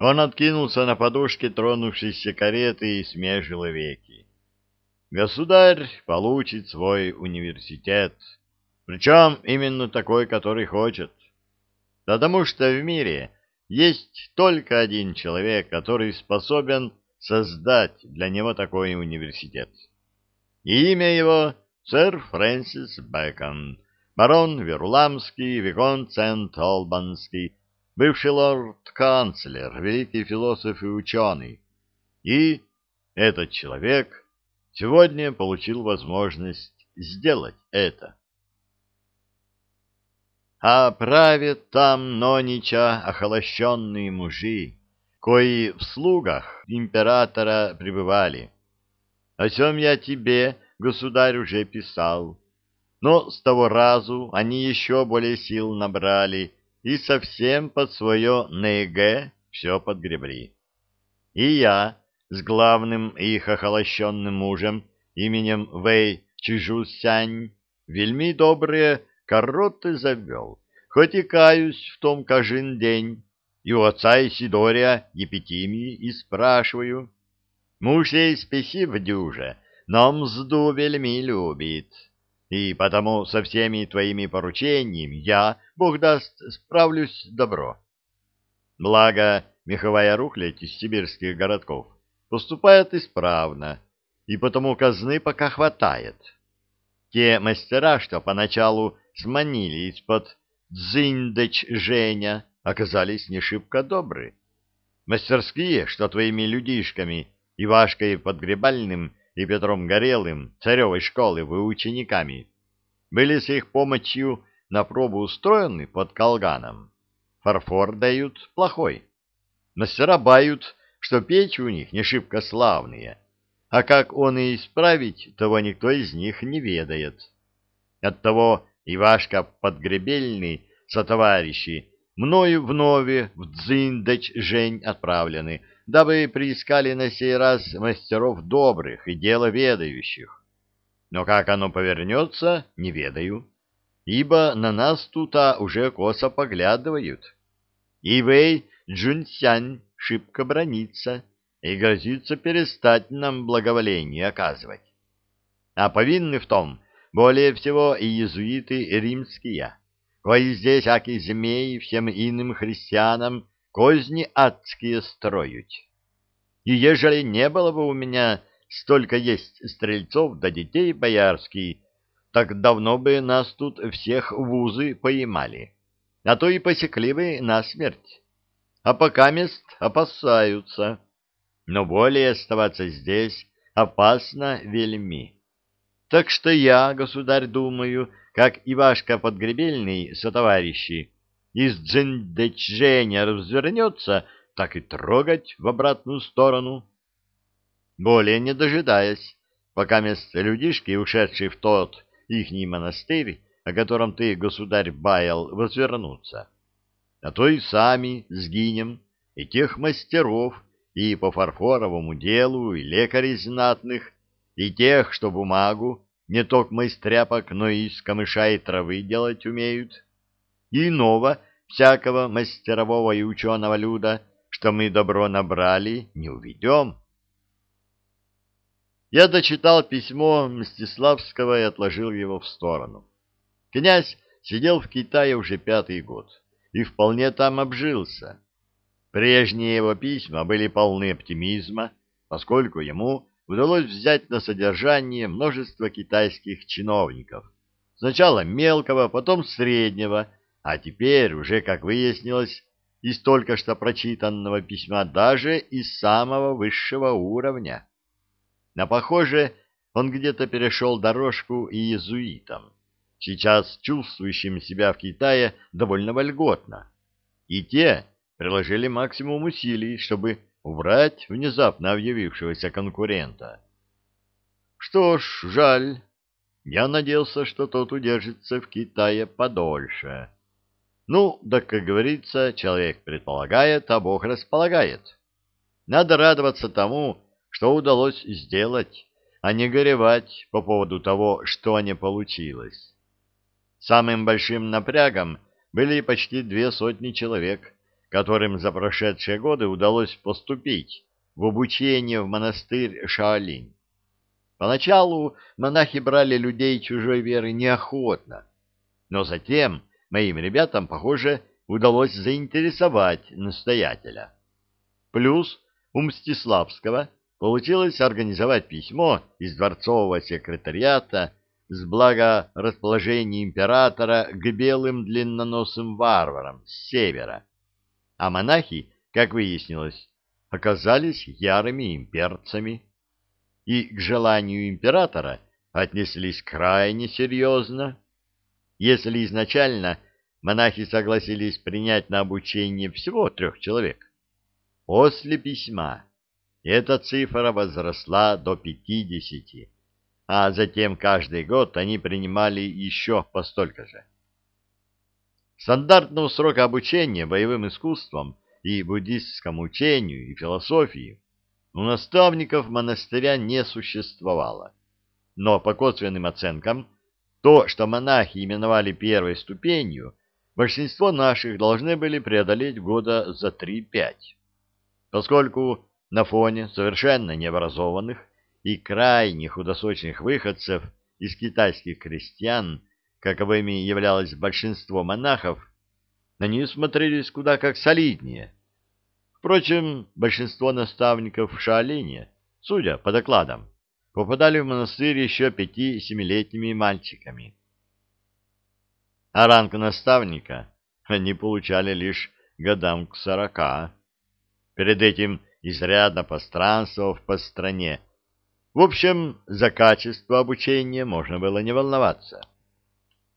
Он откинулся на подушке тронувшейся кареты и смежил веки. Государь получит свой университет, причем именно такой, который хочет. Потому что в мире есть только один человек, который способен создать для него такой университет. И имя его — сэр Фрэнсис Бэкон, барон Веруламский, виконт Сент-Олбанский, бывший лорд-канцлер, великий философ и ученый. И этот человек сегодня получил возможность сделать это. А правят там нонича охолощенные мужи, кои в слугах императора пребывали. О сем я тебе, государь, уже писал. Но с того разу они еще более сил набрали, и совсем под свое НГ все подгребли. И я с главным их охолощенным мужем именем Вэй Чижусянь вельми добрые короты завел, хоть и каюсь в том кажин день, и у отца Исидория Епитимии и спрашиваю. Муж ей спесив дюже, но мзду вельми любит и потому со всеми твоими поручениями я, Бог даст, справлюсь добро. Благо, меховая рухлядь из сибирских городков поступает исправно, и потому казны пока хватает. Те мастера, что поначалу сманили из-под дзиндеч Женя, оказались не шибко добры. Мастерские, что твоими людишками, Ивашкой Подгребальным и Петром Горелым, царевой школы, вы учениками, были с их помощью на пробу устроены под колганом. Фарфор дают плохой. Мастера бают, что печи у них не шибко славные, а как он и исправить, того никто из них не ведает. Оттого Ивашка Подгребельный со товарищи мною вновь в Дзиндач Жень отправлены, дабы приискали на сей раз мастеров добрых и дело ведающих. Но как оно повернется, не ведаю, ибо на нас тут а уже косо поглядывают. И Вэй Джунсянь шибко бронится и грозится перестать нам благоволение оказывать. А повинны в том более всего и иезуиты римские, кои здесь, аки змеи, всем иным христианам козни адские строють. И ежели не было бы у меня столько есть стрельцов да детей боярских, так давно бы нас тут всех в узы поймали, а то и посекли бы насмерть. А пока мест опасаются, но более оставаться здесь опасно вельми. Так что я, государь, думаю, как Ивашка Подгребельный со товарищи, из дзендечжения развернется, так и трогать в обратную сторону. Более не дожидаясь, пока место людишки, ушедшие в тот ихний монастырь, о котором ты, государь, баял, возвернутся. А то и сами сгинем, и тех мастеров, и по фарфоровому делу, и лекарей знатных, и тех, что бумагу, не только из тряпок, но и из камыша и травы делать умеют, и иного всякого мастерового и ученого люда, что мы добро набрали, не уведем. Я дочитал письмо Мстиславского и отложил его в сторону. Князь сидел в Китае уже пятый год и вполне там обжился. Прежние его письма были полны оптимизма, поскольку ему удалось взять на содержание множество китайских чиновников. Сначала мелкого, потом среднего, а теперь уже, как выяснилось, из только что прочитанного письма даже из самого высшего уровня. На похоже, он где-то перешел дорожку и иезуитам, сейчас чувствующим себя в Китае довольно вольготно. И те приложили максимум усилий, чтобы убрать внезапно объявившегося конкурента. Что ж, жаль. Я надеялся, что тот удержится в Китае подольше. Ну, да, как говорится, человек предполагает, а Бог располагает. Надо радоваться тому, что удалось сделать, а не горевать по поводу того, что не получилось. Самым большим напрягом были почти две сотни человек, которым за прошедшие годы удалось поступить в обучение в монастырь Шаолинь. Поначалу монахи брали людей чужой веры неохотно, но затем моим ребятам, похоже, удалось заинтересовать настоятеля. Плюс у Мстиславского получилось организовать письмо из дворцового секретариата с благорасположением императора к белым длинноносым варварам с севера, а монахи, как выяснилось, оказались ярыми имперцами и к желанию императора отнеслись крайне серьезно. Если изначально монахи согласились принять на обучение всего трех человек, после письма эта цифра возросла до пятидесяти, а затем каждый год они принимали еще по столько же. Стандартного срока обучения боевым искусствам и буддистскому учению и философии у наставников монастыря не существовало. Но по косвенным оценкам, то, что монахи именовали первой ступенью, большинство наших должны были преодолеть года за 3-5. Поскольку на фоне совершенно необразованных и крайне худосочных выходцев из китайских крестьян каковыми являлось большинство монахов, они смотрелись куда как солиднее. Впрочем, большинство наставников в Шаолине, судя по докладам, попадали в монастырь еще пяти-семилетними мальчиками. А ранг наставника они получали лишь годам к сорока. Перед этим изрядно постранствовав по стране. В общем, за качество обучения можно было не волноваться.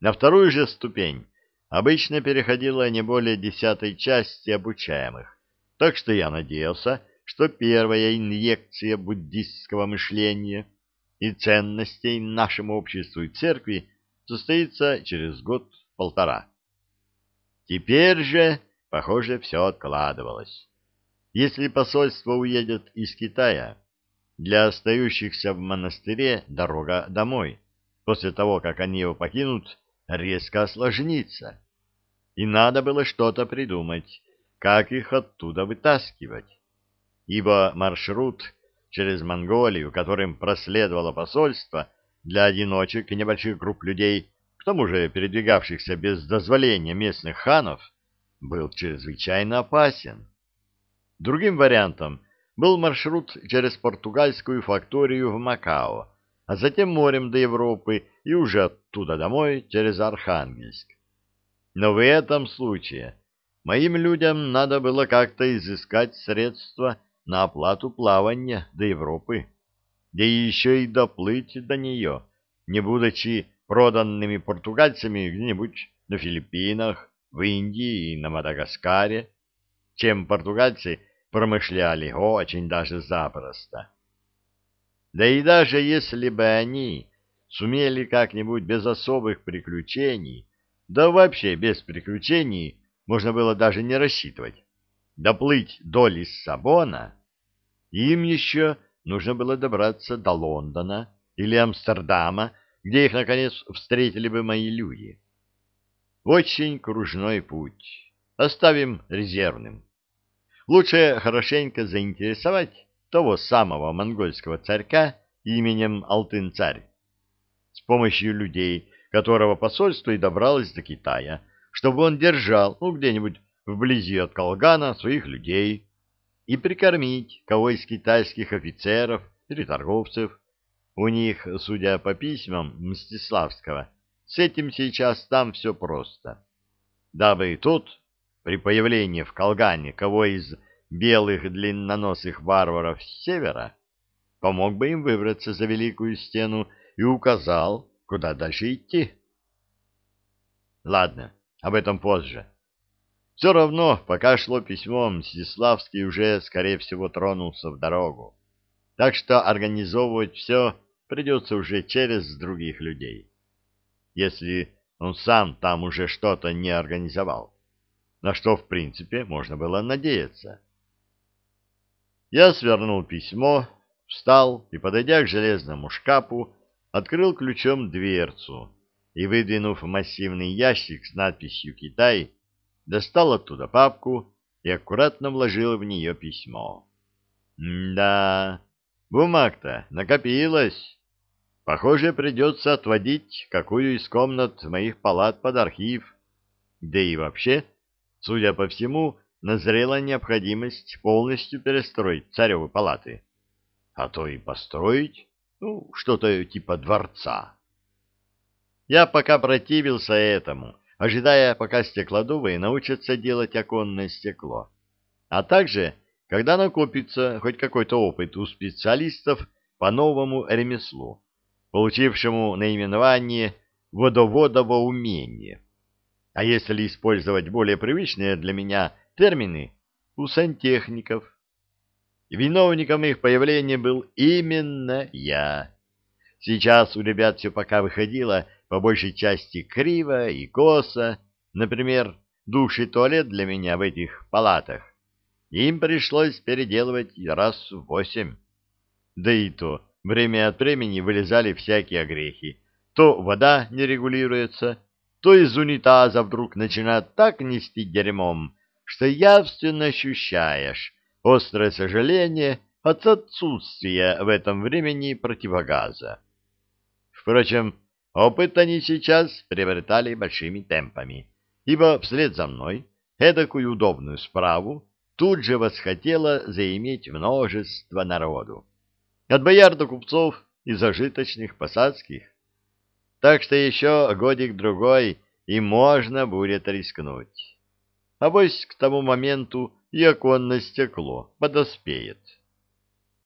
На вторую же ступень обычно переходила не более десятой части обучаемых, так что я надеялся, что первая инъекция буддистского мышления и ценностей нашему обществу и церкви состоится через год-полтора. Теперь же, похоже, все откладывалось. Если посольство уедет из Китая, для остающихся в монастыре дорога домой. После того, как они его покинут, резко осложнится. И надо было что-то придумать, как их оттуда вытаскивать. Ибо маршрут через Монголию, которым проследовало посольство, для одиночек и небольших групп людей, к тому же передвигавшихся без дозволения местных ханов, был чрезвычайно опасен. Другим вариантом был маршрут через португальскую факторию в Макао, а затем морем до Европы и уже оттуда домой через Архангельск. Но в этом случае моим людям надо было как-то изыскать средства на оплату плавания до Европы, да еще и доплыть до нее, не будучи проданными португальцами где-нибудь на Филиппинах, в Индии и на Мадагаскаре, чем португальцы промышляли очень даже запросто. Да и даже если бы они сумели как-нибудь без особых приключений, да вообще без приключений можно было даже не рассчитывать, доплыть до Лиссабона, им еще нужно было добраться до Лондона или Амстердама, где их, наконец, встретили бы мои люди. Очень кружной путь. Оставим резервным. Лучше хорошенько заинтересовать того самого монгольского царька именем Алтын-царь, с помощью людей, которого посольство и добралось до Китая, чтобы он держал, ну, где-нибудь вблизи от Колгана своих людей и прикормить кого из китайских офицеров или торговцев. У них, судя по письмам Мстиславского, с этим сейчас там все просто. Дабы тут, при появлении в Колгане кого из белых длинноносых варваров с севера, помог бы им выбраться за Великую Стену и указал, куда дальше идти. Ладно, об этом позже. Все равно, пока шло письмо, Мстиславский уже, скорее всего, тронулся в дорогу. Так что организовывать все придется уже через других людей. Если он сам там уже что-то не организовал. На что, в принципе, можно было надеяться. Я свернул письмо, встал и, подойдя к железному шкафу, открыл ключом дверцу и, выдвинув массивный ящик с надписью «Китай», достал оттуда папку и аккуратно вложил в нее письмо. «Да, бумаг-то накопилось. Похоже, придется отводить какую из комнат моих палат под архив. Да и вообще, судя по всему, назрела необходимость полностью перестроить царевы палаты. А то и построить, ну, что-то типа дворца. Я пока противился этому, ожидая, пока стеклодувы научатся делать оконное стекло. А также, когда накопится хоть какой-то опыт у специалистов по новому ремеслу, получившему наименование водоводово умение. А если использовать более привычные для меня термины, у сантехников. Виновником их появления был именно я. Сейчас у ребят все пока выходило по большей части криво и косо. Например, душ и туалет для меня в этих палатах. Им пришлось переделывать раз в восемь. Да и то, время от времени вылезали всякие огрехи. То вода не регулируется, то из унитаза вдруг начинает так нести дерьмом, что явственно ощущаешь острое сожаление от отсутствия в этом времени противогаза. Впрочем, опыт они сейчас приобретали большими темпами, ибо вслед за мной эдакую удобную справу тут же восхотело заиметь множество народу. От бояр до купцов и зажиточных посадских. Так что еще годик-другой и можно будет рискнуть. А вось к тому моменту и оконное стекло подоспеет.